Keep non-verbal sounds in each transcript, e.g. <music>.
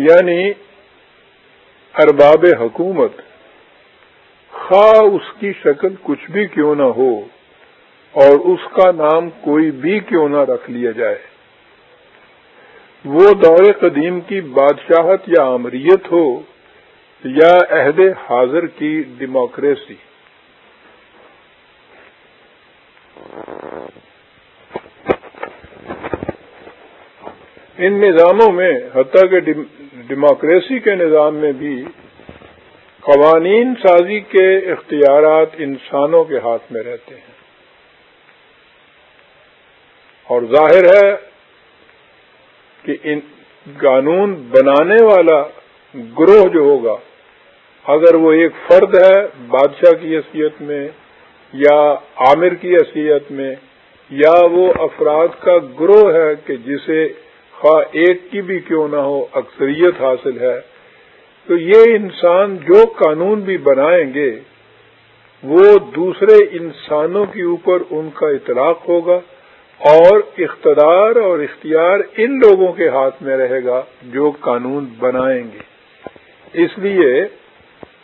یعنی ارباب حکومت، خواہ اس کی شکل کچھ بھی کیوں نہ ہو اور اس کا نام کوئی بھی کیوں نہ رکھ لیا جائے۔ وہ دور قدیم کی بادشاہت یا امریت ہو یا عہد حاضر کی ڈیموکریسی۔ ان نظاموں میں حتیٰ کہ ڈیموکریسی کے نظام میں بھی قوانین سازی کے اختیارات انسانوں کے ہاتھ میں رہتے ہیں۔ اور ظاہر ہے کہ ان قانون بنانے والا گروہ جو ہوگا، اگر وہ ایک فرد ہے بادشاہ کی حیثیت میں یا عامر کی حیثیت میں، یا وہ افراد کا گروہ ہے کہ جسے خواہ ایک کی بھی کیوں نہ ہو، اکثریت حاصل ہے۔ تو یہ انسان جو قانون بھی بنائیں گے، وہ دوسرے انسانوں کے اوپر ان کا اطلاق ہوگا اور اقتدار اور اختیار ان لوگوں کے ہاتھ میں رہے گا جو قانون بنائیں گے۔ اس لیے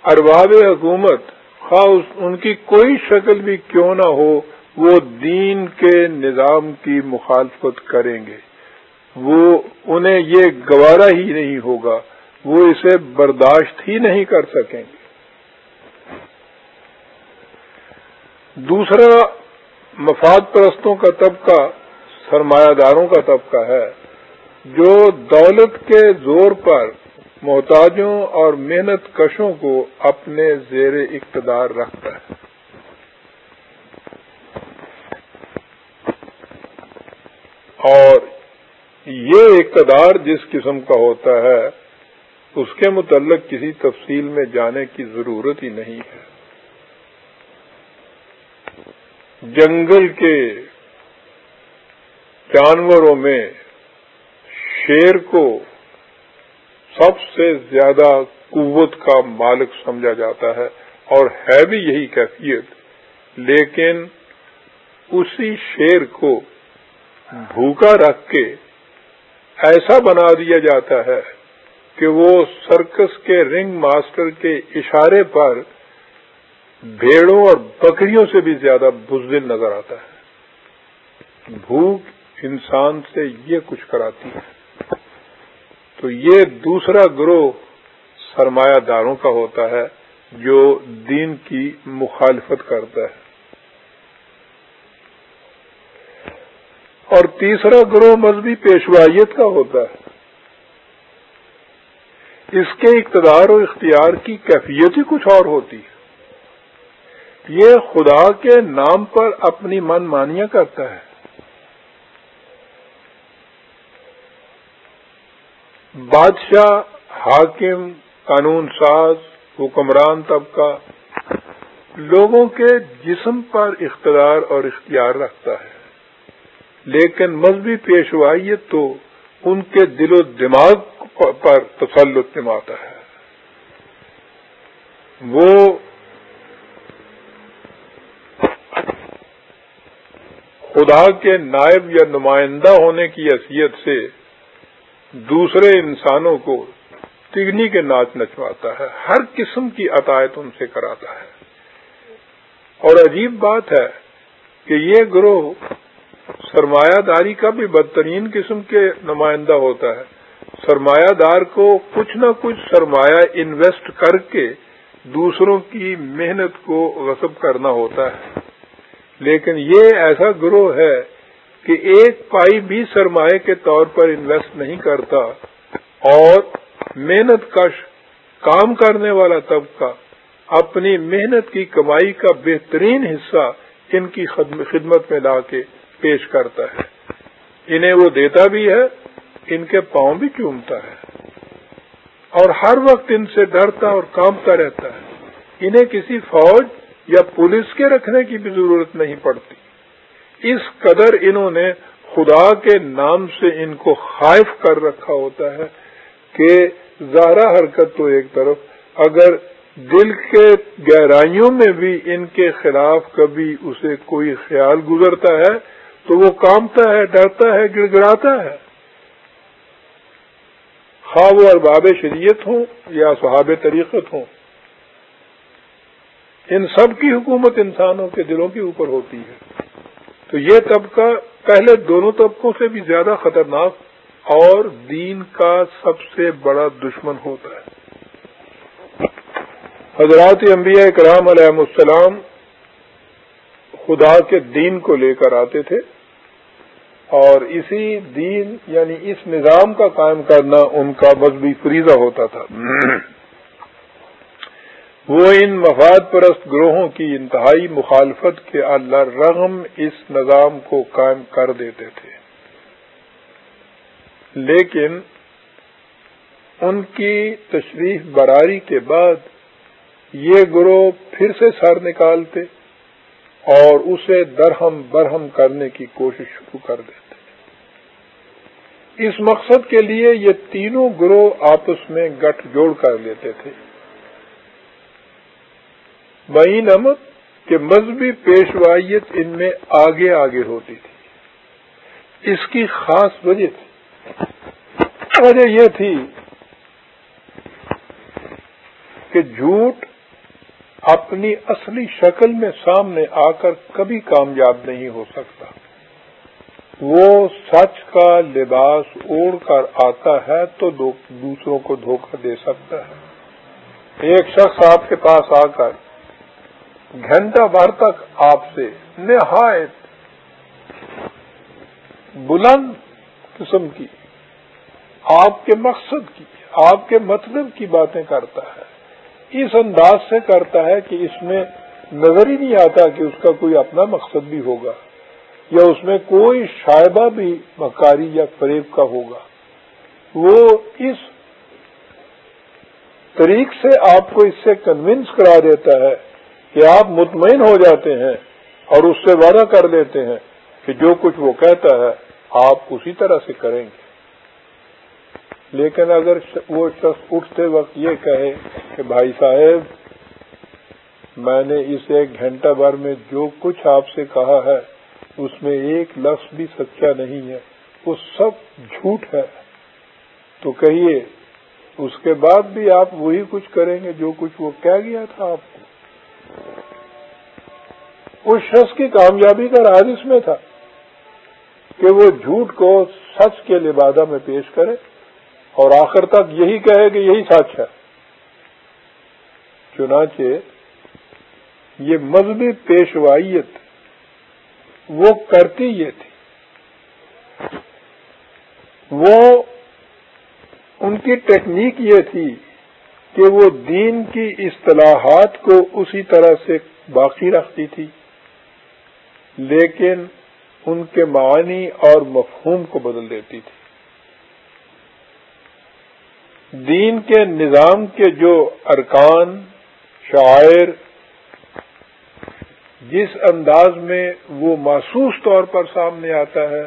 ارباب حکومت، خواہ ان کی کوئی شکل بھی کیوں نہ ہو، وہ دین کے نظام کی مخالفت کریں گے۔ وہ انہیں یہ گوارا ہی نہیں ہوگا، وہ اسے برداشت ہی نہیں کر سکیں۔ گے دوسرا، مفاد پرستوں کا طبقہ، سرمایہ داروں کا طبقہ ہے، جو دولت کے زور پر محتاجوں اور محنت کشوں کو اپنے زیر اقتدار رکھتا ہے۔ اور یہ اقتدار جس قسم کا ہوتا ہے، اس کے متعلق کسی تفصیل میں جانے کی ضرورت ہی نہیں ہے۔ جنگل کے جانوروں میں شیر کو سب سے زیادہ قوت کا مالک سمجھا جاتا ہے اور ہے بھی یہی کیفیت، لیکن اسی شیر کو بھوکا رکھ کے ایسا بنا دیا جاتا ہے کہ وہ سرکس کے رنگ ماسٹر کے اشارے پر بھیڑوں اور بکریوں سے بھی زیادہ بزدل نظر آتا ہے۔ بھوک انسان سے یہ کچھ کراتی ہے۔ تو یہ دوسرا گروہ سرمایہ داروں کا ہوتا ہے جو دین کی مخالفت کرتا ہے۔ اور تیسرا گروہ مذہبی پیشوائیت کا ہوتا ہے۔ اس کے اقتدار و اختیار کی کیفیت ہی کچھ اور ہوتی ہے۔ یہ خدا کے نام پر اپنی من مانیاں کرتا ہے۔ بادشاہ، حاکم، قانون ساز، حکمران طبقہ، لوگوں کے جسم پر اقتدار اور اختیار رکھتا ہے۔ لیکن مذہبی پیشوائیت تو ان کے دل و دماغ پر تسلط نماتا ہے۔ وہ خدا کے نائب یا نمائندہ ہونے کی حیثیت سے دوسرے انسانوں کو تگنی کے ناچ نچواتا ہے، ہر قسم کی عطایت ان سے کراتا ہے۔ اور عجیب بات ہے کہ یہ گروہ سرمایہ داری کا بھی بدترین قسم کے نمائندہ ہوتا ہے۔ سرمایہ دار کو کچھ نہ کچھ سرمایہ انویسٹ کر کے دوسروں کی محنت کو غصب کرنا ہوتا ہے۔ لیکن یہ ایسا گروہ ہے کہ ایک پائی بھی سرمایہ کے طور پر انویسٹ نہیں کرتا اور محنت کش کام کرنے والا طبقہ اپنی محنت کی کمائی کا بہترین حصہ ان کی خدمت میں لا کے پیش کرتا ہے۔ انہیں وہ دیتا بھی ہے، ان کے پاؤں بھی چومتا ہے۔ اور ہر وقت ان سے ڈرتا اور کامتا رہتا ہے۔ انہیں کسی فوج یا پولیس کے رکھنے کی بھی ضرورت نہیں پڑتی۔ اس قدر انہوں نے خدا کے نام سے ان کو خائف کر رکھا ہوتا ہے کہ زہرا حرکت تو ایک طرف، اگر دل کے گہرائیوں میں بھی ان کے خلاف کبھی اسے کوئی خیال گزرتا ہے تو وہ کامتا ہے، ڈرتا ہے گڑ گڑاتا ہے۔ خواہ وہ ارباب شریعت ہوں یا صحاب طریقت ہوں۔ ان سب کی حکومت انسانوں کے دلوں کے اوپر ہوتی ہے۔ تو یہ طبقہ پہلے دونوں طبقوں سے بھی زیادہ خطرناک اور دین کا سب سے بڑا دشمن ہوتا ہے۔ حضرات انبیاء کرام علیہ السلام خدا کے دین کو لے کر آتے تھے۔ اور اسی دین یعنی اس نظام کا قائم کرنا ان کا مذہبی فریضہ ہوتا تھا۔ وہ ان مفاد پرست گروہوں کی انتہائی مخالفت کے اللہ رغم اس نظام کو قائم کر دیتے تھے۔ لیکن ان کی تشریف براری کے بعد یہ گروہ پھر سے سر نکالتے۔ اور اسے درہم برہم کرنے کی کوشش شروع کر دیتے اس مقصد کے لیے یہ تینوں گروہ آپس میں گٹھ جوڑ کر لیتے تھے۔ بین امد کہ مذہبی پیشوائیت ان میں آگے آگے ہوتی تھی۔ اس کی خاص وجہ تھی۔ وجہ یہ تھی کہ جھوٹ اپنی اصلی شکل میں سامنے آ کر کبھی کامیاب نہیں ہو سکتا۔ وہ سچ کا لباس اوڑھ کر آتا ہے تو دوسروں کو دھوکہ دے سکتا ہے۔ ایک شخص آپ کے پاس آ کر گھنٹہ بھر تک آپ سے نہایت بلند قسم کی، آپ کے مقصد کی، آپ کے مطلب کی باتیں کرتا ہے۔ اس انداز سے کرتا ہے کہ اس میں نظر ہی نہیں آتا کہ اس کا کوئی اپنا مقصد بھی ہوگا یا اس میں کوئی شائبہ بھی مکاری یا فریب کا ہوگا۔ وہ اس طریق سے آپ کو اس سے کنونس کرا دیتا ہے کہ آپ مطمئن ہو جاتے ہیں اور اس سے وعدہ کر دیتے ہیں کہ جو کچھ وہ کہتا ہے آپ اسی طرح سے کریں گے۔ لیکن اگر وہ شخص اٹھتے وقت یہ کہے کہ بھائی صاحب، میں نے اس ایک گھنٹہ بھر میں جو کچھ آپ سے کہا ہے، اس میں ایک لفظ بھی سچا نہیں ہے، وہ سب جھوٹ ہے۔ تو کہیے، اس کے بعد بھی آپ وہی کچھ کریں گے جو کچھ وہ کہہ گیا تھا آپ کو۔ اس شخص کی کامیابی کا راز اس میں تھا کہ وہ جھوٹ کو سچ کے لبادہ میں پیش کرے۔ اور آخر تک یہی کہے کہ یہی سچ ہے۔ چنانچہ یہ مذہبی پیشوائیت وہ کرتی یہ تھی۔ وہ ان کی ٹیکنیک یہ تھی کہ وہ دین کی اصطلاحات کو اسی طرح سے باقی رکھتی تھی، لیکن ان کے معنی اور مفہوم کو بدل دیتی تھی۔ دین کے نظام کے جو ارکان، شاعر، جس انداز میں وہ محسوس طور پر سامنے آتا ہے،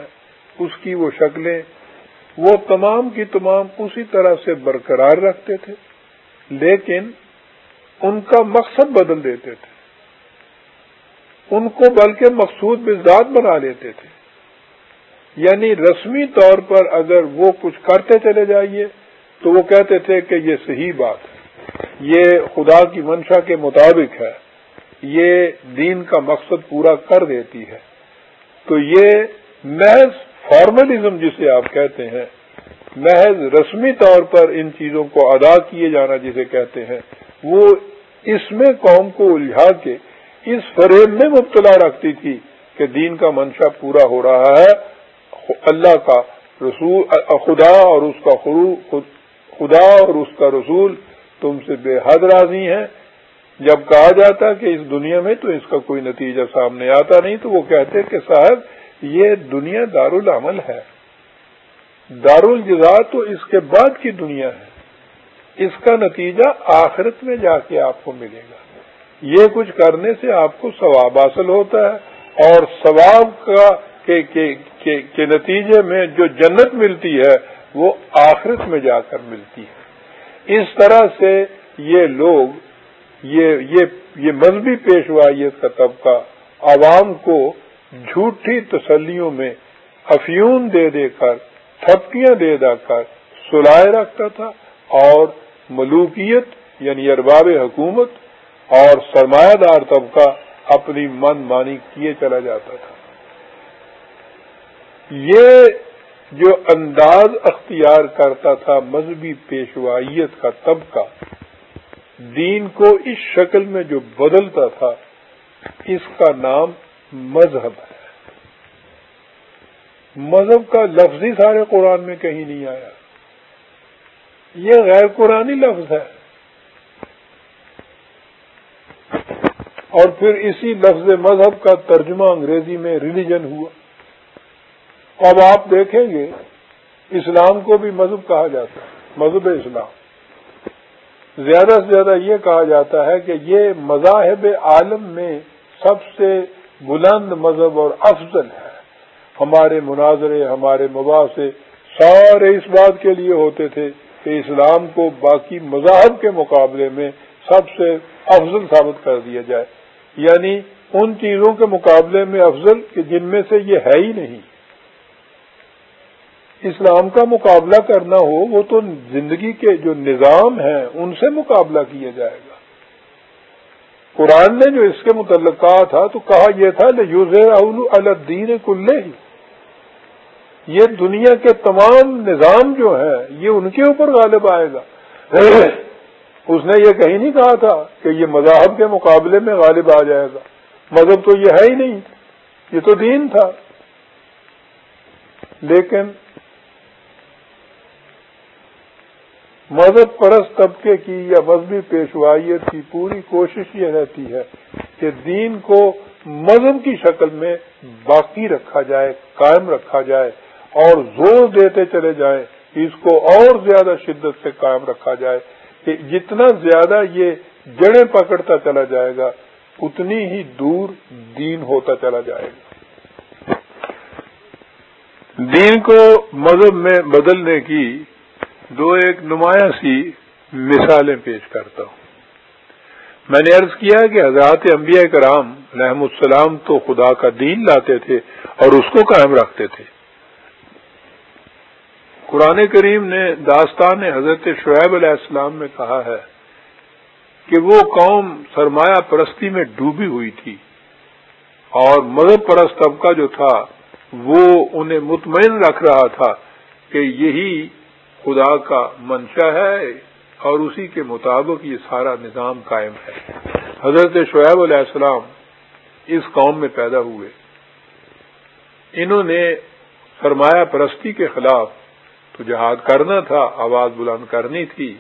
اس کی وہ شکلیں، وہ تمام کی تمام اسی طرح سے برقرار رکھتے تھے، لیکن ان کا مقصد بدل دیتے تھے۔ ان کو بلکہ مقصود بزاد بنا لیتے تھے۔ یعنی رسمی طور پر اگر وہ کچھ کرتے چلے جائیے تو وہ کہتے تھے کہ یہ صحیح بات ہے۔ یہ خدا کی منشا کے مطابق ہے۔ یہ دین کا مقصد پورا کر دیتی ہے۔ تو یہ محض فارملزم جسے آپ کہتے ہیں، محض رسمی طور پر ان چیزوں کو ادا کیے جانا جسے کہتے ہیں، وہ اس میں قوم کو الجھا کے اس فریب میں مبتلا رکھتی تھی کہ دین کا منشا پورا ہو رہا ہے۔ اللہ کا رسول، خدا اور اس کا خدا اور اس کا رسول تم سے بے حد راضی ہیں۔ جب کہا جاتا کہ اس دنیا میں تو اس کا کوئی نتیجہ سامنے آتا نہیں، تو وہ کہتے کہ صاحب، یہ دنیا دار العمل ہے۔ دار الجزا تو اس کے بعد کی دنیا ہے۔ اس کا نتیجہ آخرت میں جا کے آپ کو ملے گا۔ یہ کچھ کرنے سے آپ کو ثواب حاصل ہوتا ہے۔ اور ثواب کا کے نتیجے میں جو جنت ملتی ہے وہ آخرت میں جا کر ملتی ہے۔ اس طرح سے یہ لوگ، یہ یہ یہ مذہبی پیشوائیت کا طبقہ عوام کو جھوٹی تسلیوں میں افیون دے دے کر، تھپکیاں دے دا کر سلائے رکھتا تھا اور ملوکیت یعنی ارباب حکومت اور سرمایہ دار طبقہ اپنی من مانی کیے چلا جاتا تھا۔ یہ جو انداز اختیار کرتا تھا مذہبی پیشوائیت کا طبقہ، دین کو اس شکل میں جو بدلتا تھا، اس کا نام مذہب ہے۔ مذہب کا لفظ ہی سارے قرآن میں کہیں نہیں آیا۔ یہ غیر قرآنی لفظ ہے۔ اور پھر اسی لفظ مذہب کا ترجمہ انگریزی میں ریلیجن ہوا۔ اب آپ دیکھیں گے، اسلام کو بھی مذہب کہا جاتا ہے، مذہب اسلام۔ زیادہ سے زیادہ یہ کہا جاتا ہے کہ یہ مذاہب عالم میں سب سے بلند مذہب اور افضل ہے۔ ہمارے مناظرے، ہمارے مباحثے سارے اس بات کے لیے ہوتے تھے کہ اسلام کو باقی مذاہب کے مقابلے میں سب سے افضل ثابت کر دیا جائے۔ یعنی ان چیزوں کے مقابلے میں افضل کہ جن میں سے یہ ہے ہی نہیں۔ اسلام کا مقابلہ کرنا ہو، وہ تو زندگی کے جو نظام ہیں، ان سے مقابلہ کیا جائے گا۔ قرآن نے جو اس کے متعلق کہا تھا، تو کہا یہ تھا یوز الدین کلے ہی یہ دنیا کے تمام نظام جو ہیں، یہ ان کے اوپر غالب آئے گا۔ اس نے یہ کہیں نہیں کہا تھا کہ یہ مذاہب کے مقابلے میں غالب آ جائے گا۔ مذہب تو یہ ہے ہی نہیں، یہ تو دین تھا۔ لیکن مذہب پرست طبقے کی یا مذہبی پیشوائیت کی پوری کوشش یہ رہتی ہے کہ دین کو مذہب کی شکل میں باقی رکھا جائے، قائم رکھا جائے اور زور دیتے چلے جائیں، اس کو اور زیادہ شدت سے قائم رکھا جائے کہ جتنا زیادہ یہ جڑیں پکڑتا چلا جائے گا، اتنی ہی دور دین ہوتا چلا جائے گا۔ دین کو مذہب میں بدلنے کی دو ایک نمایاں سی مثالیں پیش کرتا ہوں۔ میں نے عرض کیا کہ حضرات انبیاء کرام رحم السلام تو خدا کا دین لاتے تھے اور اس کو قائم رکھتے تھے۔ قرآن کریم نے داستان حضرت شعیب علیہ السلام میں کہا ہے کہ وہ قوم سرمایہ پرستی میں ڈوبی ہوئی تھی اور مذہب پرست طبقہ جو تھا وہ انہیں مطمئن رکھ رہا تھا کہ یہی خدا کا منشا ہے اور اسی کے مطابق یہ سارا نظام قائم ہے۔ حضرت شعیب علیہ السلام اس قوم میں پیدا ہوئے۔ انہوں نے سرمایہ پرستی کے خلاف تو جہاد کرنا تھا، آواز بلند کرنی تھی۔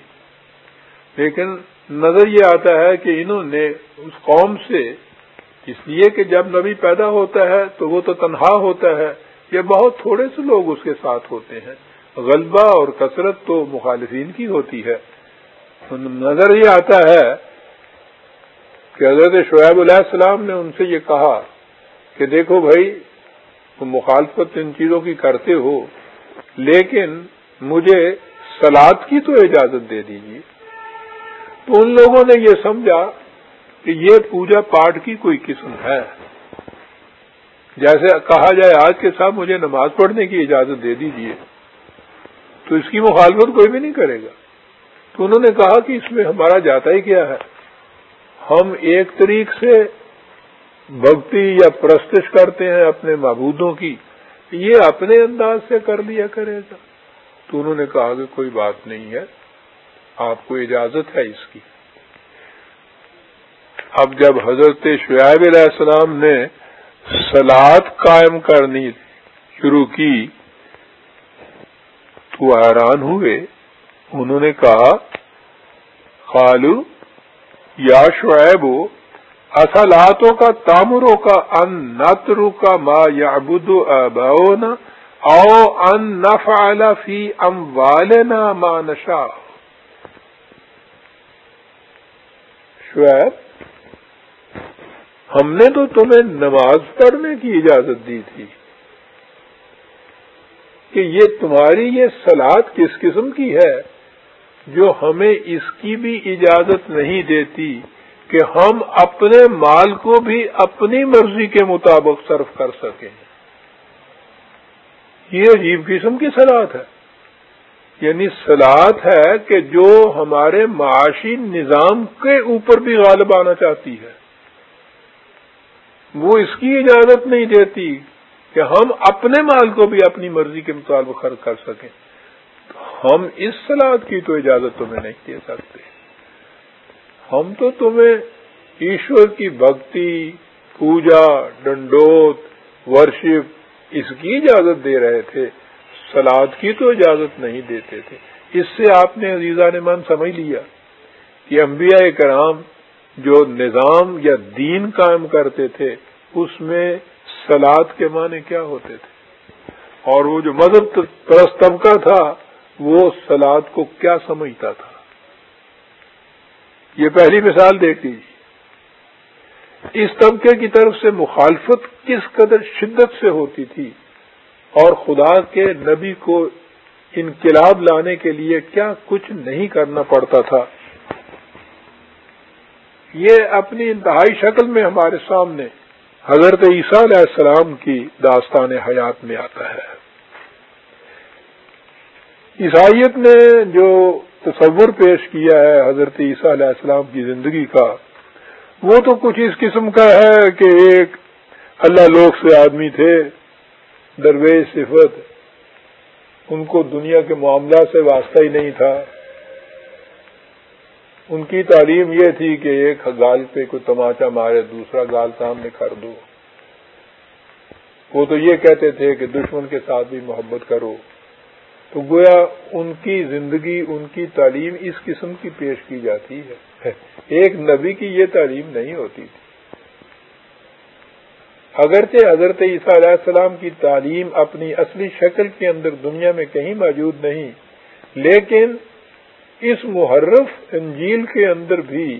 لیکن نظر یہ آتا ہے کہ انہوں نے اس قوم سے، اس لیے کہ جب نبی پیدا ہوتا ہے تو وہ تو تنہا ہوتا ہے یا بہت تھوڑے سے لوگ اس کے ساتھ ہوتے ہیں۔ غلبہ اور کثرت تو مخالفین کی ہوتی ہے۔ نظر یہ آتا ہے کہ حضرت شعیب علیہ السلام نے ان سے یہ کہا کہ دیکھو بھائی، تم مخالفت ان چیزوں کی کرتے ہو، لیکن مجھے سلاد کی تو اجازت دے دیجیے تو ان لوگوں نے یہ سمجھا کہ یہ پوجا پاٹ کی کوئی قسم ہے۔ جیسے کہا جائے آج کے ساتھ مجھے نماز پڑھنے کی اجازت دے دیجیے تو اس کی مخالفت کوئی بھی نہیں کرے گا۔ تو انہوں نے کہا کہ اس میں ہمارا جاتا ہی کیا ہے۔ ہم ایک طریق سے بھکتی یا پرستش کرتے ہیں اپنے معبودوں کی۔ یہ اپنے انداز سے کر لیا کرے گا۔ تو انہوں نے کہا کہ کوئی بات نہیں ہے۔ آپ کو اجازت ہے اس کی۔ اب جب حضرت شعیب علیہ السلام نے سلاد قائم کرنی شروع کی وہ حیران ہوئے۔ انہوں نے کہا، خالو، یا شعیب اصلاتوں کا، تامروں کا، ان نترو کا ما یا ابود او ان نفعل فی ام والنا ما نشا شعیب، ہم نے تو تمہیں نماز پڑھنے کی اجازت دی تھی۔ کہ یہ تمہاری یہ سلاد کس قسم کی ہے جو ہمیں اس کی بھی اجازت نہیں دیتی کہ ہم اپنے مال کو بھی اپنی مرضی کے مطابق صرف کر سکیں؟ یہ عجیب قسم کی سلاد ہے۔ یعنی سلاد ہے کہ جو ہمارے معاشی نظام کے اوپر بھی غالب آنا چاہتی ہے۔ وہ اس کی اجازت نہیں دیتی کہ ہم اپنے مال کو بھی اپنی مرضی کے مطابق خرچ کر سکیں۔ ہم اس سلاد کی تو اجازت تمہیں نہیں دے سکتے۔ ہم تو تمہیں ایشور کی بھکتی، پوجا، ڈنڈوت، ورشپ، اس کی اجازت دے رہے تھے۔ سلاد کی تو اجازت نہیں دیتے تھے۔ اس سے آپ نے عزیزہ نے من سمجھ لیا کہ انبیاء کرام جو نظام یا دین قائم کرتے تھے، اس میں سلاد کے معنی کیا ہوتے تھے؟ اور وہ جو مذہب پرست طبقہ تھا، وہ سلاد کو کیا سمجھتا تھا؟ یہ پہلی مثال دیکھ لیجیے اس طبقے کی طرف سے مخالفت کس قدر شدت سے ہوتی تھی؟ اور خدا کے نبی کو انقلاب لانے کے لیے کیا کچھ نہیں کرنا پڑتا تھا؟ یہ اپنی انتہائی شکل میں ہمارے سامنے حضرت عیسیٰ علیہ السلام کی داستان حیات میں آتا ہے۔ عیسائیت نے جو تصور پیش کیا ہے حضرت عیسیٰ علیہ السلام کی زندگی کا، وہ تو کچھ اس قسم کا ہے کہ ایک اللہ لوگ سے آدمی تھے، درویش، صفت، ان کو دنیا کے معاملات سے واسطہ ہی نہیں تھا۔ ان کی تعلیم یہ تھی کہ ایک گال پہ کوئی تماچا مارے، دوسرا گال سامنے کر دو۔ وہ تو یہ کہتے تھے کہ دشمن کے ساتھ بھی محبت کرو۔ تو گویا ان کی زندگی، ان کی تعلیم اس قسم کی پیش کی جاتی ہے۔ ایک نبی کی یہ تعلیم نہیں ہوتی تھی۔ اگرچہ حضرت عیسیٰ علیہ السلام کی تعلیم اپنی اصلی شکل کے اندر دنیا میں کہیں موجود نہیں، لیکن اس محرف انجیل کے اندر بھی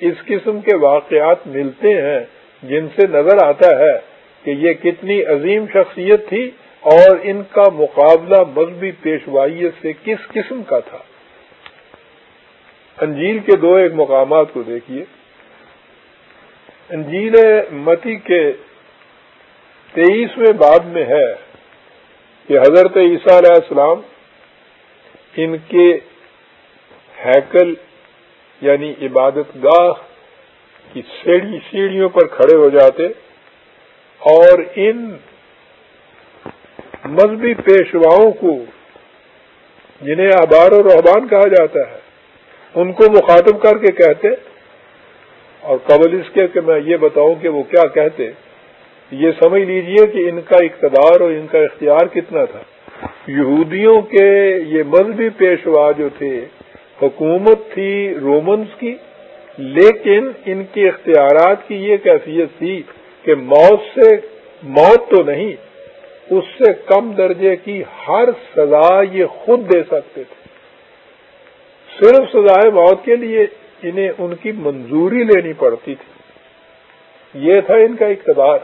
اس قسم کے واقعات ملتے ہیں جن سے نظر آتا ہے کہ یہ کتنی عظیم شخصیت تھی اور ان کا مقابلہ مذہبی پیشوائیت سے کس قسم کا تھا۔ انجیل کے دو ایک مقامات کو دیکھیے۔ انجیل متی کے تیئیسویں بعد میں ہے کہ حضرت عیسیٰ علیہ السلام ان کے ہیکل یعنی عبادت گاہ کی سیڑھیوں پر کھڑے ہو جاتے اور ان مذہبی پیشواؤں کو جنہیں آبار و رحبان کہا جاتا ہے، ان کو مخاطب کر کے کہتے اور قبل اس کے کہ میں یہ بتاؤں کہ وہ کیا کہتے، یہ سمجھ لیجیے کہ ان کا اقتدار اور ان کا اختیار کتنا تھا۔ یہودیوں کے یہ مذہبی پیشوا جو تھے حکومت تھی رومنس کی، لیکن ان کے اختیارات کی یہ کیفیت تھی کہ موت سے، موت تو نہیں، اس سے کم درجے کی ہر سزا یہ خود دے سکتے تھے۔ صرف سزائے موت کے لیے انہیں ان کی منظوری لینی پڑتی تھی۔ یہ تھا ان کا اقتدار۔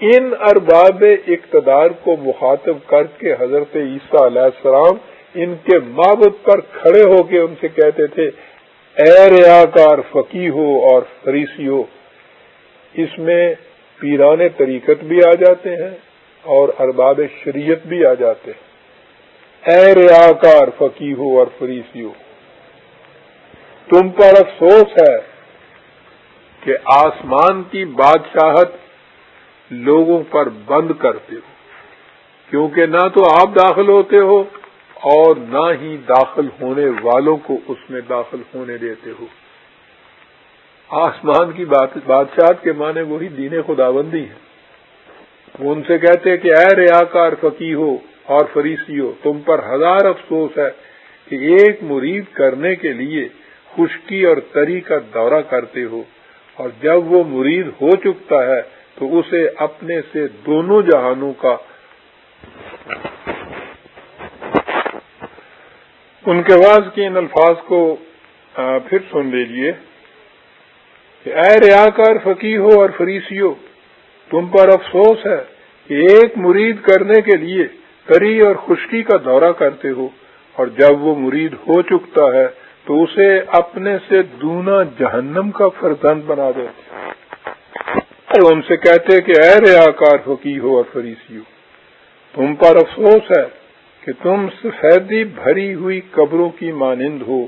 ان ارباب اقتدار کو مخاطب کر کے حضرت عیسیٰ علیہ السلام ان کے معبد پر کھڑے ہو کے ان سے کہتے تھے، اے ریاکار فقی ہو اور فریسی ہو، اس میں پیرانے طریقت بھی آ جاتے ہیں اور ارباب شریعت بھی آ جاتے ہیں۔ اے ریاکار فقی ہو اور فریسی ہو، تم پر افسوس ہے کہ آسمان کی بادشاہت لوگوں پر بند کرتے ہو، کیونکہ نہ تو آپ داخل ہوتے ہو اور نہ ہی داخل ہونے والوں کو اس میں داخل ہونے دیتے ہو۔ آسمان کی بادشاہت کے معنی وہی دین خداوندی ہے وہ ان سے کہتے کہ اے ریاکار فقی ہو اور فریسی ہو، تم پر ہزار افسوس ہے کہ ایک مرید کرنے کے لیے خشکی اور تری کا دورہ کرتے ہو۔ اور جب وہ مرید ہو چکتا ہے تو اسے اپنے سے دونوں جہانوں کا ان کے بعد کے ان الفاظ کو پھر سن لیجیے کہ اے ریاکار فقی ہو اور فریسی ہو تم پر افسوس ہے کہ ایک مرید کرنے کے لیے تری اور خشکی کا دورہ کرتے ہو، اور جب وہ مرید ہو چکتا ہے تو اسے اپنے سے دونا جہنم کا فرزند بنا دیتے ان سے کہتے کہ اے ریاکار فقی ہو اور فریسی ہو تم پر افسوس ہے کہ تم سفیدی بھری ہوئی قبروں کی مانند ہو،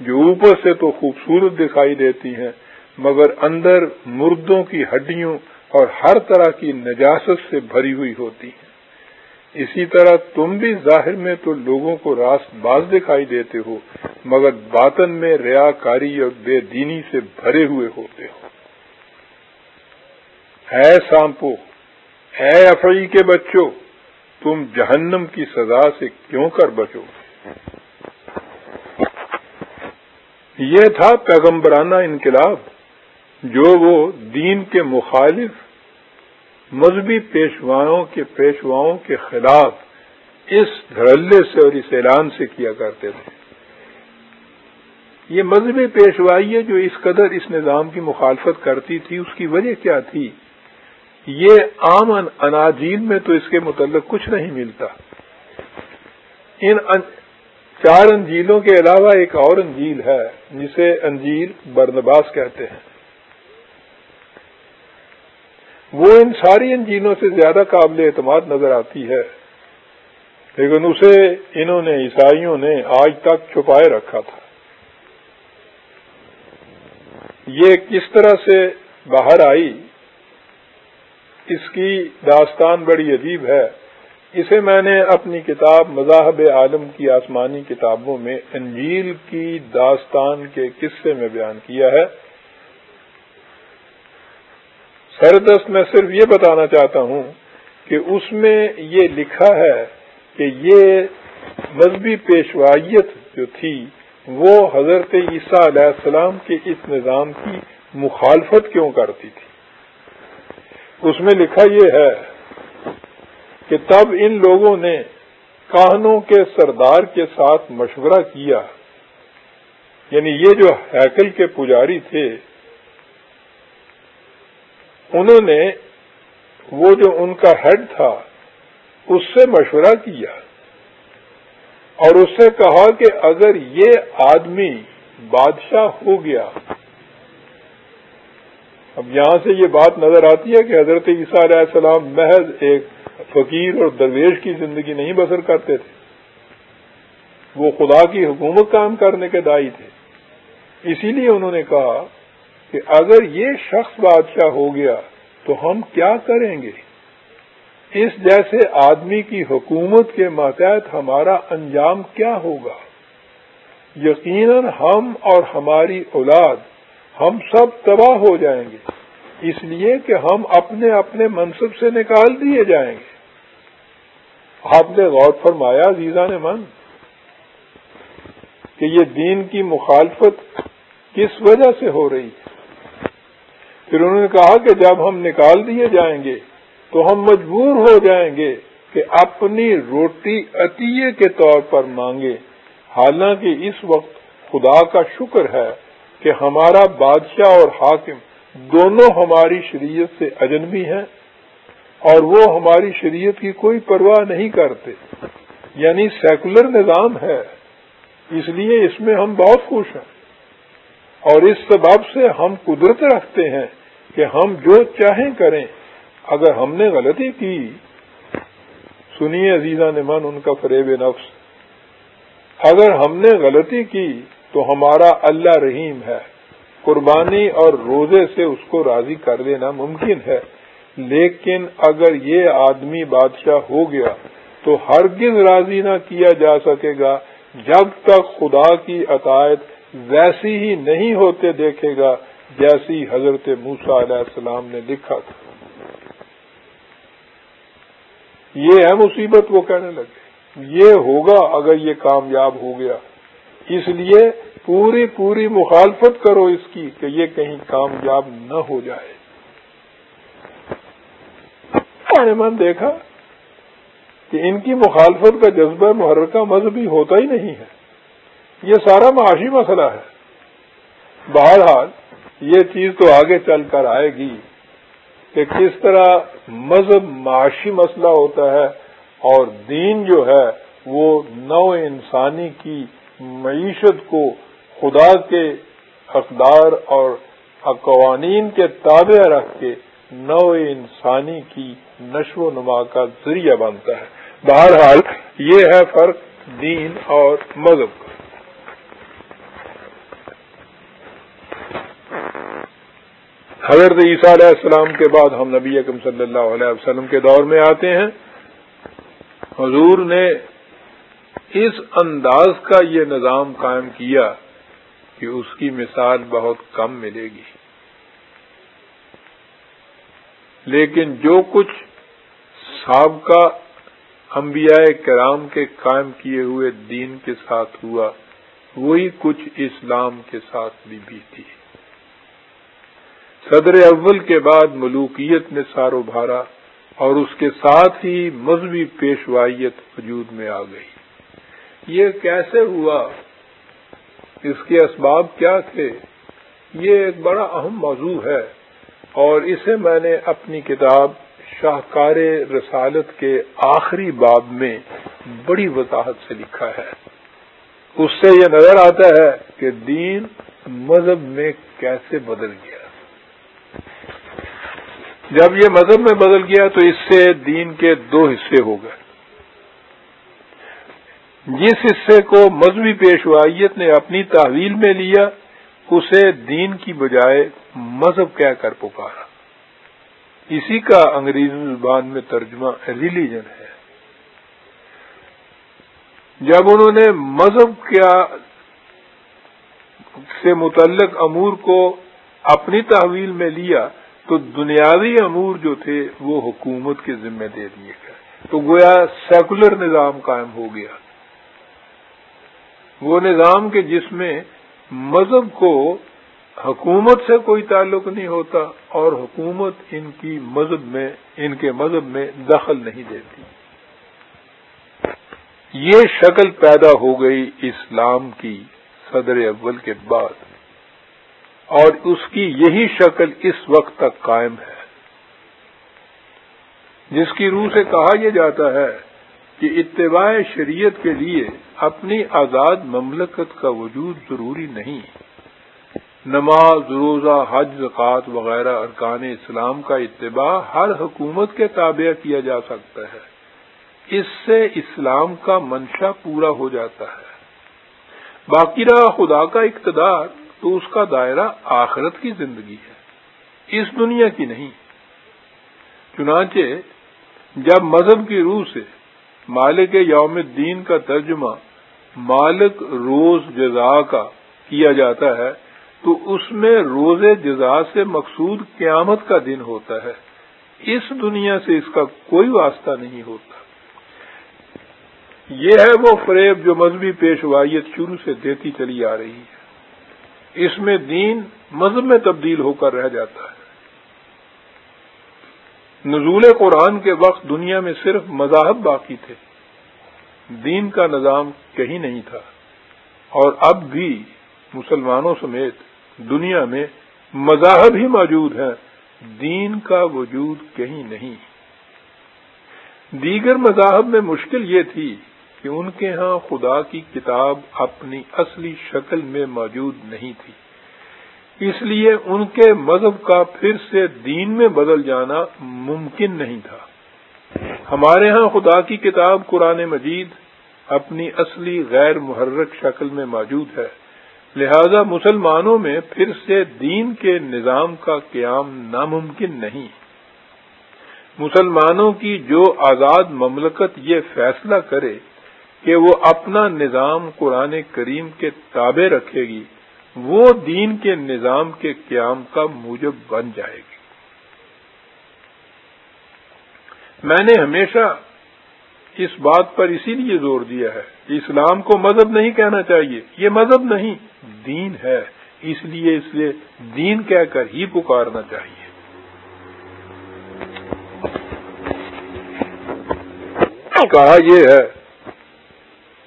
جو اوپر سے تو خوبصورت دکھائی دیتی ہیں، مگر اندر مردوں کی ہڈیوں اور ہر طرح کی نجاست سے بھری ہوئی ہوتی ہیں۔ اسی طرح تم بھی ظاہر میں تو لوگوں کو راست باز دکھائی دیتے ہو، مگر باطن میں ریا کاری اور بے دینی سے بھرے ہوئے ہوتے ہو۔ اے سامپو اے افعی کے بچوں تم جہنم کی سزا سے کیوں کر بچو؟ یہ تھا پیغمبرانہ انقلاب، جو وہ دین کے مخالف مذہبی پیشواؤں کے پیشواؤں کے خلاف اس دھڑلے سے اور اس اعلان سے کیا کرتے تھے۔ یہ مذہبی پیشوائی ہے جو اس قدر اس نظام کی مخالفت کرتی تھی، اس کی وجہ کیا تھی؟ یہ عام اناجیل میں تو اس کے متعلق کچھ نہیں ملتا۔ ان چار انجیلوں کے علاوہ ایک اور انجیل ہے، جسے انجیل برنباس کہتے ہیں۔ وہ ان ساری انجینوں سے زیادہ قابل اعتماد نظر آتی ہے، لیکن اسے انہوں نے، عیسائیوں نے آج تک چھپائے رکھا تھا۔ یہ کس طرح سے باہر آئی؟ اس کی داستان بڑی عجیب ہے۔ اسے میں نے اپنی کتاب مذاہب عالم کی آسمانی کتابوں میں انجیل کی داستان کے قصے میں بیان کیا ہے۔ سردست میں صرف یہ بتانا چاہتا ہوں کہ اس میں یہ لکھا ہے کہ یہ مذہبی پیشوائیت جو تھی، وہ حضرت عیسیٰ علیہ السلام کے اس نظام کی مخالفت کیوں کرتی تھی؟ اس میں لکھا یہ ہے کہ تب ان لوگوں نے کہانوں کے سردار کے ساتھ مشورہ کیا۔ یعنی یہ جو ہیکل کے پجاری تھے، انہوں نے وہ جو ان کا ہیڈ تھا، اس سے مشورہ کیا اور اس سے کہا کہ اگر یہ آدمی بادشاہ ہو گیا اب یہاں سے یہ بات نظر آتی ہے کہ حضرت عیسیٰ علیہ السلام محض ایک فقیر اور درویش کی زندگی نہیں بسر کرتے تھے۔ وہ خدا کی حکومت کام کرنے کے دائی تھے۔ اسی لیے انہوں نے کہا کہ اگر یہ شخص بادشاہ ہو گیا تو ہم کیا کریں گے؟ اس جیسے آدمی کی حکومت کے ماتحت ہمارا انجام کیا ہوگا؟ یقیناً ہم اور ہماری اولاد ہم سب تباہ ہو جائیں گے۔ اس لیے کہ ہم اپنے اپنے منصب سے نکال دیے جائیں گے۔ آپ نے غور فرمایا ویزا نے من، کہ یہ دین کی مخالفت کس وجہ سے ہو رہی ہے؟ پھر انہوں نے کہا کہ جب ہم نکال دیے جائیں گے تو ہم مجبور ہو جائیں گے کہ اپنی روٹی عطیے کے طور پر مانگے۔ حالانکہ اس وقت خدا کا شکر ہے کہ ہمارا بادشاہ اور حاکم دونوں ہماری شریعت سے اجنبی ہیں اور وہ ہماری شریعت کی کوئی پرواہ نہیں کرتے۔ یعنی سیکولر نظام ہے، اس لیے اس میں ہم بہت خوش ہیں۔ اور اس سبب سے ہم قدرت رکھتے ہیں کہ ہم جو چاہیں کریں۔ اگر ہم نے غلطی کی، سنیے عزیزہ نے من ان کا فریب نفس۔ اگر ہم نے غلطی کی تو ہمارا اللہ رحیم ہے۔ قربانی اور روزے سے اس کو راضی کر دینا ممکن ہے۔ لیکن اگر یہ آدمی بادشاہ ہو گیا تو ہرگز راضی نہ کیا جا سکے گا۔ جب تک خدا کی عطایت ویسی ہی نہیں ہوتے دیکھے گا جیسی حضرت موسا علیہ السلام نے لکھا تھا۔ یہ ہے مصیبت وہ کہنے لگے۔ یہ ہوگا اگر یہ کامیاب ہو گیا۔ اس لیے پوری پوری مخالفت کرو اس کی کہ یہ کہیں کامیاب نہ ہو جائے۔ نے من دیکھا کہ ان کی مخالفت کا جذبہ محرکہ مذہبی ہوتا ہی نہیں ہے۔ یہ سارا معاشی مسئلہ ہے۔ بہرحال یہ چیز تو آگے چل کر آئے گی کہ کس طرح مذہب معاشی مسئلہ ہوتا ہے اور دین جو ہے وہ نو انسانی کی معیشت کو خدا کے اقدار اور قوانین کے تابع رکھ کے نو انسانی کی نشو و نما کا ذریعہ بنتا ہے۔ بہرحال یہ ہے فرق دین اور مذہب کا۔ حضرت عیسیٰ علیہ السلام کے بعد ہم نبی اکم صلی اللہ علیہ وسلم کے دور میں آتے ہیں۔ حضور نے اس انداز کا یہ نظام قائم کیا کہ اس کی مثال بہت کم ملے گی۔ لیکن جو کچھ سابقہ انبیاء کرام کے قائم کیے ہوئے دین کے ساتھ ہوا، وہی کچھ اسلام کے ساتھ بھی بھی تھی صدر اول کے بعد ملوکیت نے سارو بھارا اور اس کے ساتھ ہی مذہبی پیشوائیت وجود میں آ گئی۔ یہ کیسے ہوا؟ اس کے اسباب کیا تھے؟ یہ ایک بڑا اہم موضوع ہے، اور اسے میں نے اپنی کتاب شاہکار رسالت کے آخری باب میں بڑی وضاحت سے لکھا ہے۔ اس سے یہ نظر آتا ہے کہ دین مذہب میں کیسے بدل گیا۔ جب یہ مذہب میں بدل گیا تو اس سے دین کے دو حصے ہو گئے۔ جس حصے کو مذہبی پیشوائیت نے اپنی تحویل میں لیا، اسے دین کی بجائے مذہب کہہ کر پکارا۔ اسی کا انگریزی زبان میں ترجمہ ریلیجن ہے۔ جب انہوں نے مذہب کیا سے متعلق امور کو اپنی تحویل میں لیا، تو دنیاوی امور جو تھے، وہ حکومت کے ذمہ دے دیے گئے تو گویا سیکولر نظام قائم ہو گیا۔ وہ نظام کے جس میں مذہب کو حکومت سے کوئی تعلق نہیں ہوتا اور حکومت ان کی مذہب میں، ان کے مذہب میں دخل نہیں دیتی۔ یہ شکل پیدا ہو گئی اسلام کی صدر اول کے بعد۔ اور اس کی یہی شکل اس وقت تک قائم ہے۔ جس کی روح سے کہا یہ جاتا ہے کہ اتباع شریعت کے لیے اپنی آزاد مملکت کا وجود ضروری نہیں۔ نماز، روزہ، حج، زکوٰۃ وغیرہ ارکان اسلام کا اتباع ہر حکومت کے تابع کیا جا سکتا ہے۔ اس سے اسلام کا منشا پورا ہو جاتا ہے۔ باقی رہا خدا کا اقتدار تو اس کا دائرہ آخرت کی زندگی ہے۔ اس دنیا کی نہیں۔ چنانچہ جب مذہب کی روح سے مالک یوم الدین کا ترجمہ مالک روز جزا کا کیا جاتا ہے، تو اس میں روز جزا سے مقصود قیامت کا دن ہوتا ہے۔ اس دنیا سے اس کا کوئی واسطہ نہیں ہوتا۔ یہ ہے وہ فریب جو مذہبی پیشوائیت شروع سے دیتی چلی آ رہی ہے۔ اس میں دین مذہب میں تبدیل ہو کر رہ جاتا ہے۔ نزول قرآن کے وقت دنیا میں صرف مذاہب باقی تھے۔ دین کا نظام کہیں نہیں تھا۔ اور اب بھی مسلمانوں سمیت دنیا میں مذاہب ہی موجود ہیں۔ دین کا وجود کہیں نہیں۔ دیگر مذاہب میں مشکل یہ تھی کہ ان کے ہاں خدا کی کتاب اپنی اصلی شکل میں موجود نہیں تھی۔ اس لیے ان کے مذہب کا پھر سے دین میں بدل جانا ممکن نہیں تھا۔ ہمارے ہاں خدا کی کتاب قرآن مجید اپنی اصلی غیر محرک شکل میں موجود ہے۔ لہذا مسلمانوں میں پھر سے دین کے نظام کا قیام ناممکن نہیں۔ مسلمانوں کی جو آزاد مملکت یہ فیصلہ کرے کہ وہ اپنا نظام قرآن کریم کے تابع رکھے گی وہ دین کے نظام کے قیام کا موجب بن جائے گی۔ میں نے ہمیشہ اس بات پر اسی لیے زور دیا ہے کہ اسلام کو مذہب نہیں کہنا چاہیے۔ یہ مذہب نہیں، دین ہے۔ اس لیے اس لیے دین کہہ کر ہی پکارنا چاہیے۔ کہا یہ ہے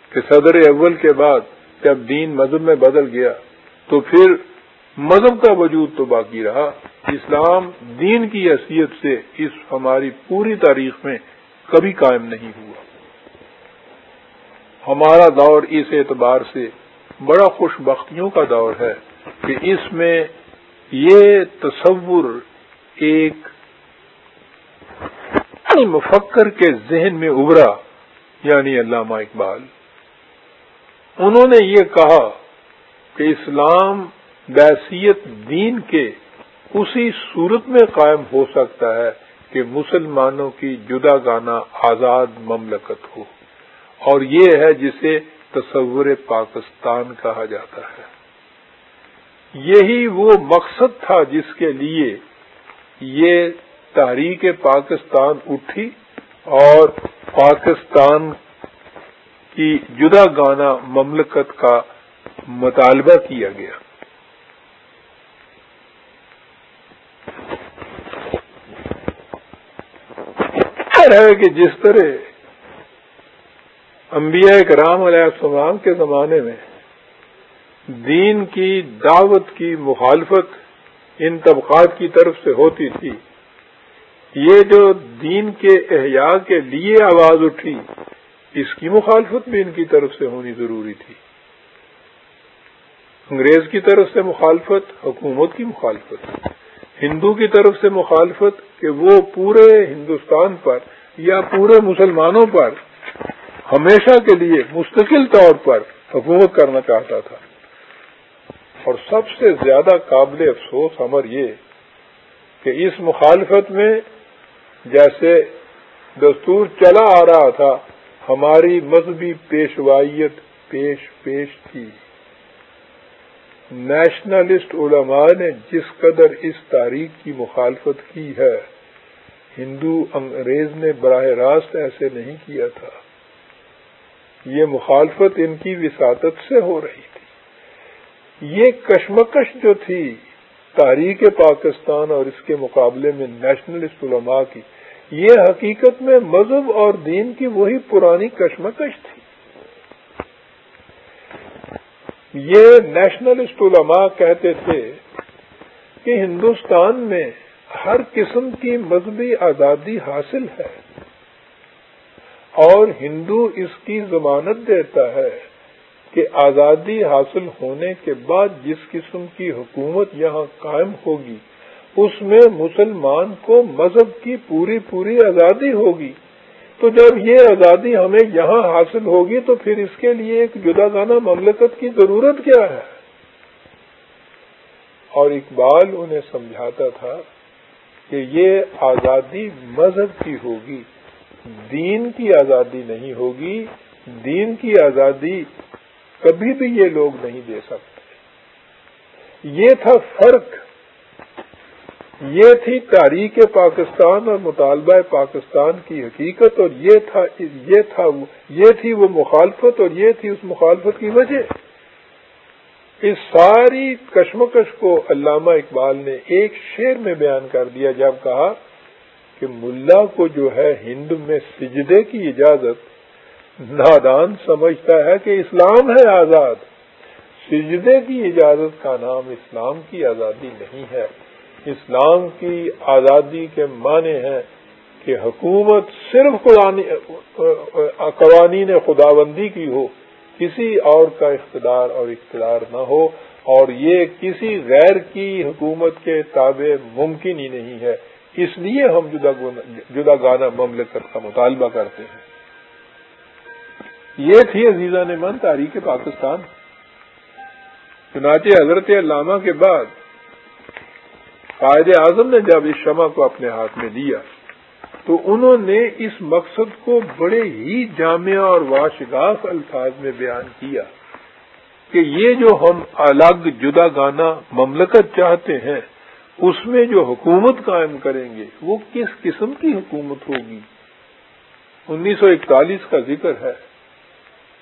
کہ صدر اول کے بعد جب دین مذہب میں بدل گیا تو پھر مذہب کا وجود تو باقی رہا۔ اسلام دین کی حیثیت سے اس ہماری پوری تاریخ میں کبھی قائم نہیں ہوا۔ ہمارا دور اس اعتبار سے بڑا خوش بختیوں کا دور ہے کہ اس میں یہ تصور ایک یعنی مفکر کے ذہن میں ابھرا یعنی علامہ اقبال۔ انہوں نے یہ کہا کہ اسلام بیسیت دین کے اسی صورت میں قائم ہو سکتا ہے کہ مسلمانوں کی جدا گانا آزاد مملکت ہو۔ اور یہ ہے جسے تصور پاکستان کہا جاتا ہے۔ یہی وہ مقصد تھا جس کے لیے یہ تحریک پاکستان اٹھی اور پاکستان کی جدا گانا مملکت کا مطالبہ کیا گیا۔ ہے کہ جس طرح انبیاء کرام علیہ السلام کے زمانے میں دین کی دعوت کی مخالفت ان طبقات کی طرف سے ہوتی تھی، یہ جو دین کے احیاء کے لیے آواز اٹھی، اس کی مخالفت بھی ان کی طرف سے ہونی ضروری تھی۔ انگریز کی طرف سے مخالفت، حکومت کی مخالفت، ہندو کی طرف سے مخالفت کہ وہ پورے ہندوستان پر یا پورے مسلمانوں پر ہمیشہ کے لیے مستقل طور پر حکومت کرنا چاہتا تھا۔ اور سب سے زیادہ قابل افسوس ہمر یہ کہ اس مخالفت میں جیسے دستور چلا آ رہا تھا، ہماری مذہبی پیشوائیت پیش پیش تھی۔ نیشنلسٹ علماء نے جس قدر اس تاریخ کی مخالفت کی ہے، ہندو، انگریز نے براہ راست ایسے نہیں کیا تھا۔ یہ مخالفت ان کی وساطت سے ہو رہی تھی۔ یہ کشمکش جو تھی تاریخ پاکستان اور اس کے مقابلے میں نیشنلسٹ علماء کی، یہ حقیقت میں مذہب اور دین کی وہی پرانی کشمکش تھی۔ یہ نیشنلسٹ علماء کہتے تھے کہ ہندوستان میں ہر قسم کی مذہبی آزادی حاصل ہے اور ہندو اس کی ضمانت دیتا ہے کہ آزادی حاصل ہونے کے بعد جس قسم کی حکومت یہاں قائم ہوگی، اس میں مسلمان کو مذہب کی پوری پوری آزادی ہوگی۔ تو جب یہ آزادی ہمیں یہاں حاصل ہوگی تو پھر اس کے لیے ایک جدا گانا مملکت کی ضرورت کیا ہے؟ اور اقبال انہیں سمجھاتا تھا کہ یہ آزادی مذہب کی ہوگی، دین کی آزادی نہیں ہوگی، دین کی آزادی کبھی بھی یہ لوگ نہیں دے سکتے۔ یہ تھا فرق یہ تھی تاریخ پاکستان اور مطالبہ پاکستان کی حقیقت اور یہ تھا یہ تھا یہ تھی وہ مخالفت اور یہ تھی اس مخالفت کی وجہ۔ اس ساری کشمکش کو علامہ اقبال نے ایک شعر میں بیان کر دیا، جب کہا کہ ملا کو جو ہے ہند میں سجدے کی اجازت، نادان سمجھتا ہے کہ اسلام ہے آزاد۔ سجدے کی اجازت کا نام اسلام کی آزادی نہیں ہے۔ اسلام کی آزادی کے معنی ہیں کہ حکومت صرف قوانین خداوندی کی ہو، کسی اور کا اقتدار اور اقتدار نہ ہو، اور یہ کسی غیر کی حکومت کے تابع ممکن ہی نہیں ہے۔ اس لیے ہم جدا جدا گانا مملکت کا مطالبہ کرتے ہیں۔ یہ تھی عزیزہ نے من تاریخ پاکستان۔ چنانچہ حضرت علامہ کے بعد قائد اعظم نے جب اس شمع کو اپنے ہاتھ میں لیا، تو انہوں نے اس مقصد کو بڑے ہی جامع اور واشگاف الفاظ میں بیان کیا کہ یہ جو ہم الگ جدا گانا مملکت چاہتے ہیں، اس میں جو حکومت قائم کریں گے، وہ کس قسم کی حکومت ہوگی؟ انیس سو اکتالیس کا ذکر ہے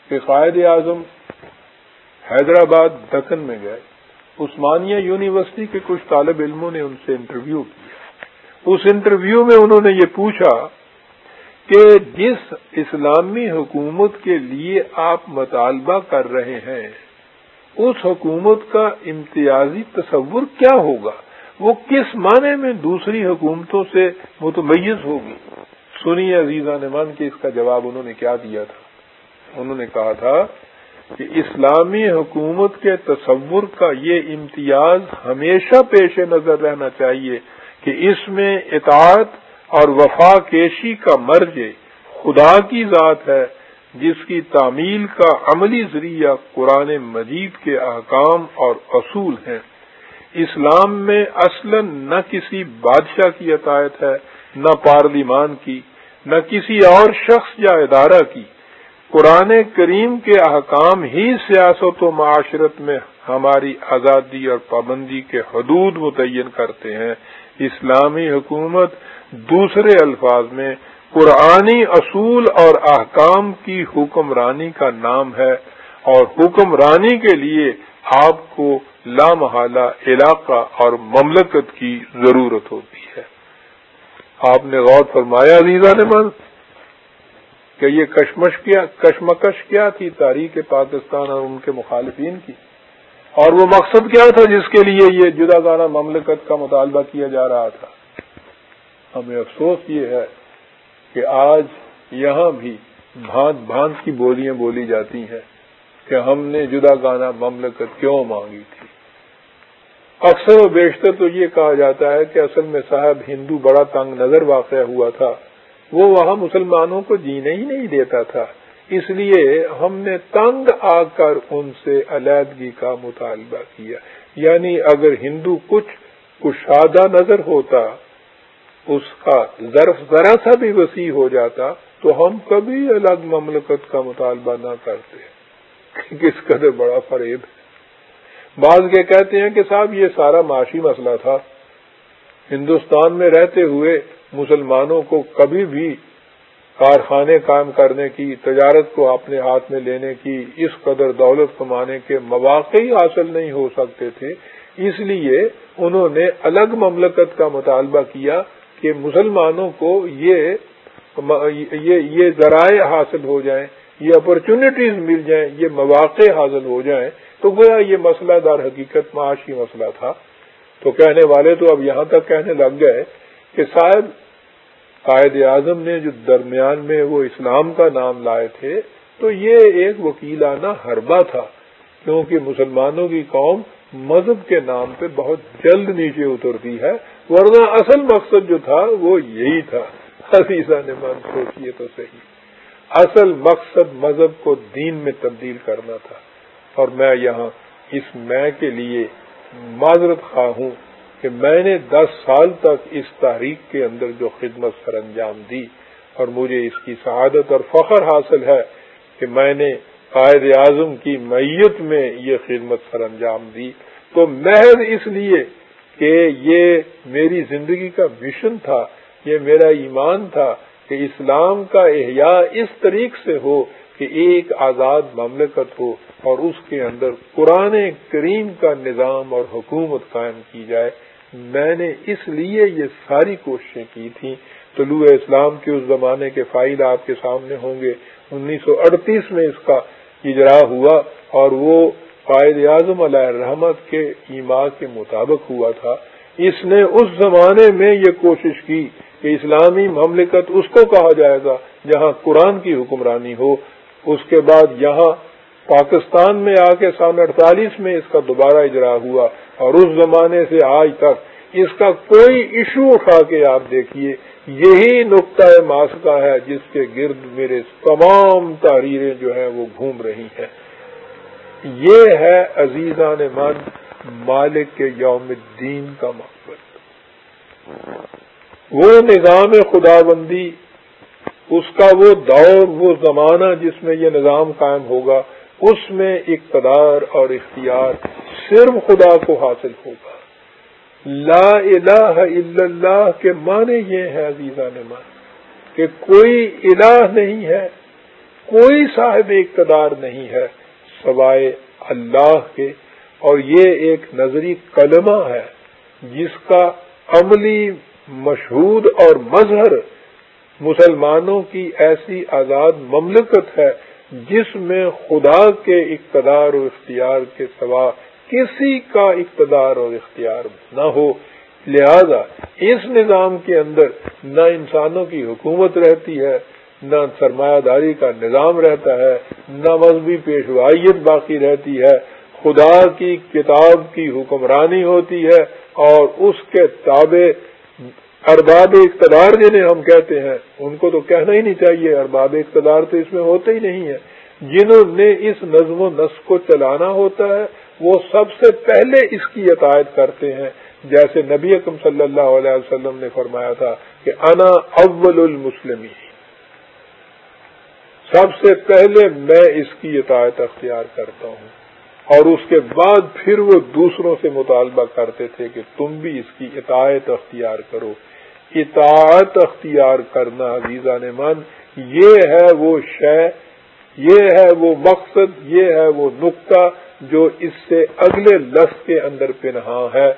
کہ قائد اعظم حیدرآباد دکن میں گئے۔ عثمانیہ یونیورسٹی کے کچھ طالب علموں نے ان سے انٹرویو کیا۔ اس انٹرویو میں انہوں نے یہ پوچھا کہ جس اسلامی حکومت کے لیے آپ مطالبہ کر رہے ہیں، اس حکومت کا امتیازی تصور کیا ہوگا؟ وہ کس معنی میں دوسری حکومتوں سے متمیز ہوگی؟ سنیے عزیزہ نمان کہ اس کا جواب انہوں نے کیا دیا تھا۔ انہوں نے کہا تھا کہ اسلامی حکومت کے تصور کا یہ امتیاز ہمیشہ پیش نظر رہنا چاہیے کہ اس میں اطاعت اور وفا کیشی کا مرج خدا کی ذات ہے، جس کی تعمیل کا عملی ذریعہ قرآن مجید کے احکام اور اصول ہیں۔ اسلام میں اصلا نہ کسی بادشاہ کی عطایت ہے، نہ پارلیمان کی، نہ کسی اور شخص یا ادارہ کی۔ قرآن کریم کے احکام ہی سیاست و معاشرت میں ہماری آزادی اور پابندی کے حدود متعین کرتے ہیں۔ اسلامی حکومت دوسرے الفاظ میں قرآنی اصول اور احکام کی حکمرانی کا نام ہے اور حکمرانی کے لیے آپ کو لامحالہ علاقہ اور مملکت کی ضرورت ہوتی ہے۔ آپ نے غور فرمایا عزیزہ نے من کہ یہ کشمش کیا کشمکش کیا تھی تاریخ پاکستان اور ان کے مخالفین کی؟ اور وہ مقصد کیا تھا جس کے لیے یہ جدا گانا مملکت کا مطالبہ کیا جا رہا تھا؟ ہمیں افسوس یہ ہے کہ آج یہاں بھی بھانت بھانت کی بولیاں بولی جاتی ہیں کہ ہم نے جدا گانا مملکت کیوں مانگی تھی؟ اکثر و بیشتر تو یہ کہا جاتا ہے کہ اصل میں صاحب ہندو بڑا تنگ نظر واقع ہوا تھا وہ وہاں مسلمانوں کو جینے ہی نہیں دیتا تھا۔ اس لیے ہم نے تنگ آ کر ان سے علیحدگی کا مطالبہ کیا۔ یعنی اگر ہندو کچھ کشادہ نظر ہوتا، اس کا ظرف ذرا سا بھی وسیع ہو جاتا، تو ہم کبھی الگ مملکت کا مطالبہ نہ کرتے۔ <laughs> کس قدر بڑا فریب۔ ہے بعض کے کہتے ہیں کہ صاحب یہ سارا معاشی مسئلہ تھا۔ ہندوستان میں رہتے ہوئے مسلمانوں کو کبھی بھی کارخانے قائم کرنے کی، تجارت کو اپنے ہاتھ میں لینے کی اس قدر دولت کمانے کے مواقع ہی حاصل نہیں ہو سکتے تھے۔ اس لیے انہوں نے الگ مملکت کا مطالبہ کیا کہ مسلمانوں کو یہ یہ ذرائع حاصل ہو جائیں، یہ اپرچونٹیز مل جائیں، یہ مواقع حاصل ہو جائیں۔ تو گویا یہ مسئلہ دار حقیقت معاشی مسئلہ تھا۔ تو کہنے والے تو اب یہاں تک کہنے لگ گئے کہ شاید قائد اعظم نے جو درمیان میں وہ اسلام کا نام لائے تھے، تو یہ ایک وکیلانہ حربہ تھا، کیونکہ مسلمانوں کی قوم مذہب کے نام پہ بہت جلد نیچے اترتی ہے، ورنہ اصل مقصد جو تھا وہ یہی تھا۔ حسیثہ نے من سوچیے تو صحیح۔ اصل مقصد مذہب کو دین میں تبدیل کرنا تھا۔ اور میں یہاں اس میں کے لیے معذرت خواہ ہوں۔ کہ میں نے دس سال تک اس تحریک کے اندر جو خدمت سر انجام دی اور مجھے اس کی سعادت اور فخر حاصل ہے کہ میں نے قائد اعظم کی میت میں یہ خدمت سر انجام دی۔ تو محض اس لیے کہ یہ میری زندگی کا مشن تھا، یہ میرا ایمان تھا کہ اسلام کا احیاء اس طریق سے ہو کہ ایک آزاد مملکت ہو اور اس کے اندر قرآن کریم کا نظام اور حکومت قائم کی جائے۔ میں نے اس لیے یہ ساری کوششیں کی تھیں۔ طلوع اسلام کے اس زمانے کے فائل آپ کے سامنے ہوں گے۔ انیس سو اڑتیس میں اس کا اجرا ہوا اور وہ قائد اعظم علیہ رحمت کے ایما کے مطابق ہوا تھا۔ اس نے اس زمانے میں یہ کوشش کی کہ اسلامی مملکت اس کو کہا جائے گا جہاں قرآن کی حکمرانی ہو۔ اس کے بعد یہاں پاکستان میں آ کے سن اڑتالیس میں اس کا دوبارہ اجرا ہوا اور اس زمانے سے آج تک اس کا کوئی ایشو اٹھا کے آپ دیکھیے، یہی نقطۂ ماسکا ہے جس کے گرد میرے تمام تحریریں جو ہیں وہ گھوم رہی ہیں۔ یہ ہے عزیزان من مالک کے یوم الدین کا مقصد وہ نظام خدا بندی اس کا وہ دور، وہ زمانہ جس میں یہ نظام قائم ہوگا، اس میں اقتدار اور اختیار صرف خدا کو حاصل ہوگا۔ لا الہ الا اللہ کے معنی یہ ہے عزیزہ نے مان کہ کوئی الہ نہیں ہے، کوئی صاحب اقتدار نہیں ہے سوائے اللہ کے، اور یہ ایک نظری کلمہ ہے جس کا عملی مشہود اور مظہر مسلمانوں کی ایسی آزاد مملکت ہے جس میں خدا کے اقتدار و اختیار کے سوا کسی کا اقتدار اور اختیار نہ ہو۔ لہذا اس نظام کے اندر نہ انسانوں کی حکومت رہتی ہے، نہ سرمایہ داری کا نظام رہتا ہے، نہ مذہبی پیشوائیت باقی رہتی ہے۔ خدا کی کتاب کی حکمرانی ہوتی ہے اور اس کے تابع ارباب اقتدار جنہیں ہم کہتے ہیں، ان کو تو کہنا ہی نہیں چاہیے، ارباب اقتدار تو اس میں ہوتے ہی نہیں ہے جنہوں نے اس نظم و نسق کو چلانا ہوتا ہے، وہ سب سے پہلے اس کی عطایت کرتے ہیں۔ جیسے نبی اکم صلی اللہ علیہ وسلم نے فرمایا تھا کہ انا اول المسلم سب سے پہلے میں اس کی اطاعت اختیار کرتا ہوں۔ اور اس کے بعد پھر وہ دوسروں سے مطالبہ کرتے تھے کہ تم بھی اس کی اطاعت اختیار کرو۔ اطاعت اختیار کرنا عزیزہ نے من یہ ہے وہ شے، یہ ہے وہ مقصد، یہ ہے وہ نقطہ جو اس سے اگلے لفظ کے اندر پنہا ہے،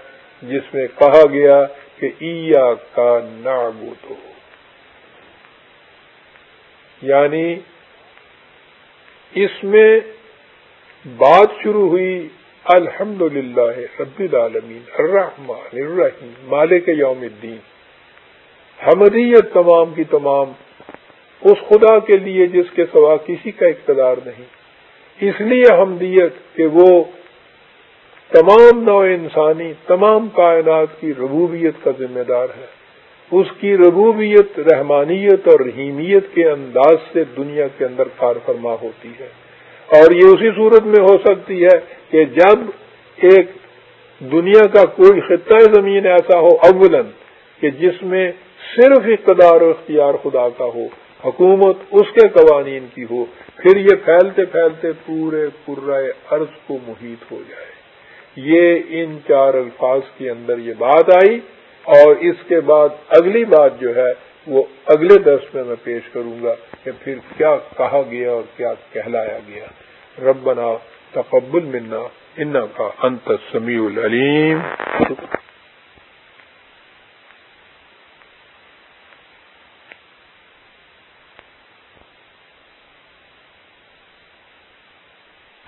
جس میں کہا گیا کہ ایا کا نابود ہو یعنی اس میں بات شروع ہوئی الحمد للہ رب العالمین، الرحمن الرحیم، مالک یوم الدین۔ حمدیت تمام کی تمام، اس خدا کے لیے جس کے سوا کسی کا اقتدار نہیں۔ اس لیے حمدیت کہ وہ تمام نو انسانی، تمام کائنات کی ربوبیت کا ذمہ دار ہے۔ اس کی ربوبیت رحمانیت اور رحیمیت کے انداز سے دنیا کے اندر کار فرما ہوتی ہے۔ اور یہ اسی صورت میں ہو سکتی ہے کہ جب ایک دنیا کا کوئی خطہ زمین ایسا ہو اولن کہ جس میں صرف اقتدار و اختیار خدا کا ہو، حکومت اس کے قوانین کی ہو، پھر یہ پھیلتے پھیلتے پورے پورائے عرض کو محیط ہو جائے۔ یہ ان چار الفاظ کے اندر یہ بات آئی اور اس کے بعد اگلی بات جو ہے، وہ اگلے درس میں میں پیش کروں گا کہ پھر کیا کہا گیا اور کیا کہلایا گیا۔ ربنا تقبل منا ان کا انت سمیع العلیم۔